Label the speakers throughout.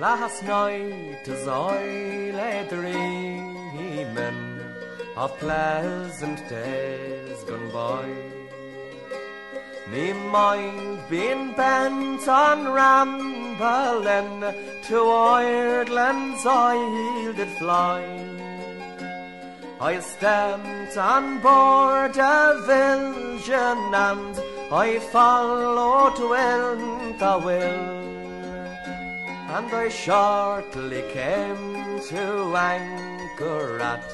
Speaker 1: Last night as I lay dreaming of pleasant days gone by, me mind been bent on rambling to Ireland's I did fly. I stamped on board a vision and I followed when the will and I shortly came to anchor at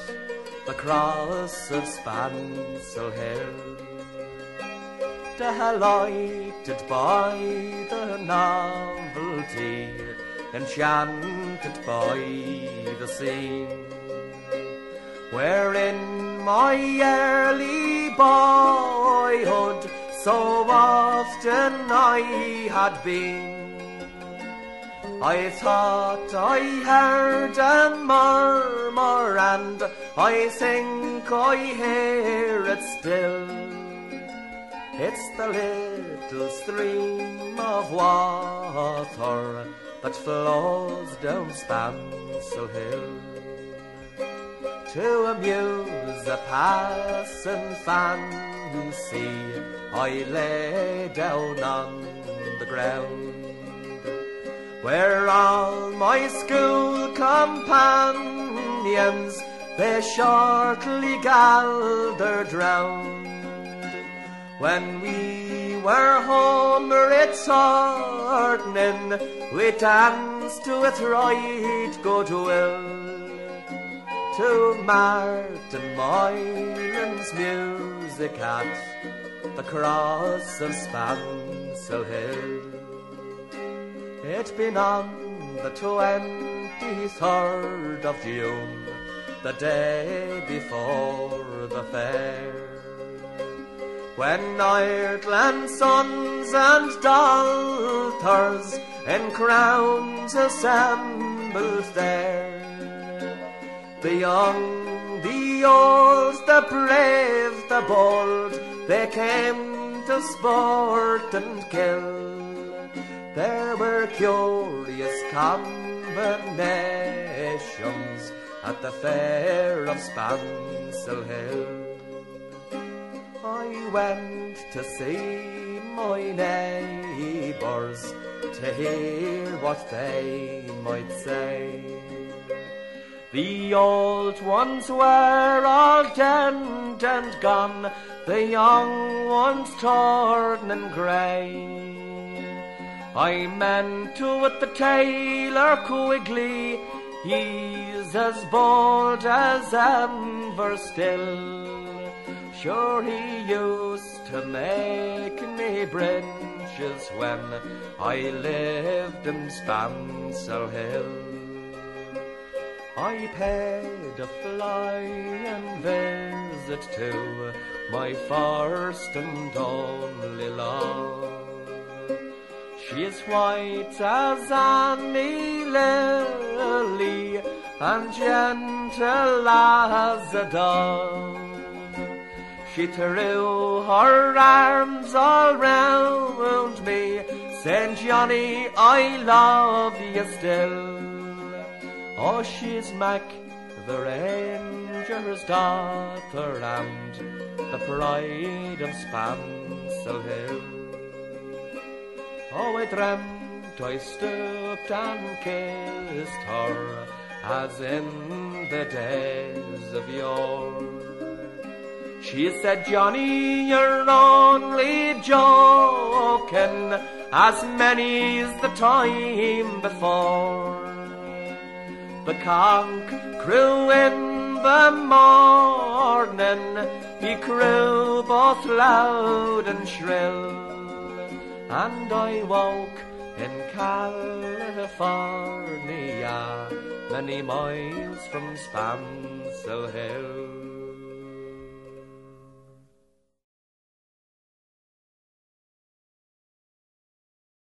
Speaker 1: the cross of Spancil Hill. Delighted by the novelty, enchanted by the scene, wherein my early boyhood so often I had been. I thought I heard a murmur and I think I hear it still. It's the little stream of water that flows down Spancil Hill to amuse a passing fancy. I lay down on the ground where all my school companions they shortly gathered round. When we were home returning, we danced with right goodwill to Martin Moylan's music at the cross of Spancil Hill. It's been on the 23rd of June, the day before the fair, when Ireland's sons and daughters in crowns assembled there. The young, the old, the brave, the bold, they came to sport and kill. There were curious combinations at the fair of Spancil Hill. I went to see my neighbours to hear what they might say. The old ones were all dead and gone, the young ones torn and grey. I meant to with the tailor Quigley, he's as bold as ever still. Sure he used to make me bridges when I lived in Spancil Hill. I paid a flying visit to my first and only love. She is white as Annie Lily and gentle as a dove. She threw her arms all round me, saying, Johnny, I love you still. Oh, she's Mac, the ranger's daughter, and the pride of Spancil Hill. Oh, I dreamt I stooped and kissed her as in the days of yore. She said, Johnny, you're only joking, as many's the time before. The conch crew in the morning, he crew both loud and shrill and I woke in California, many miles from Spancil Hill.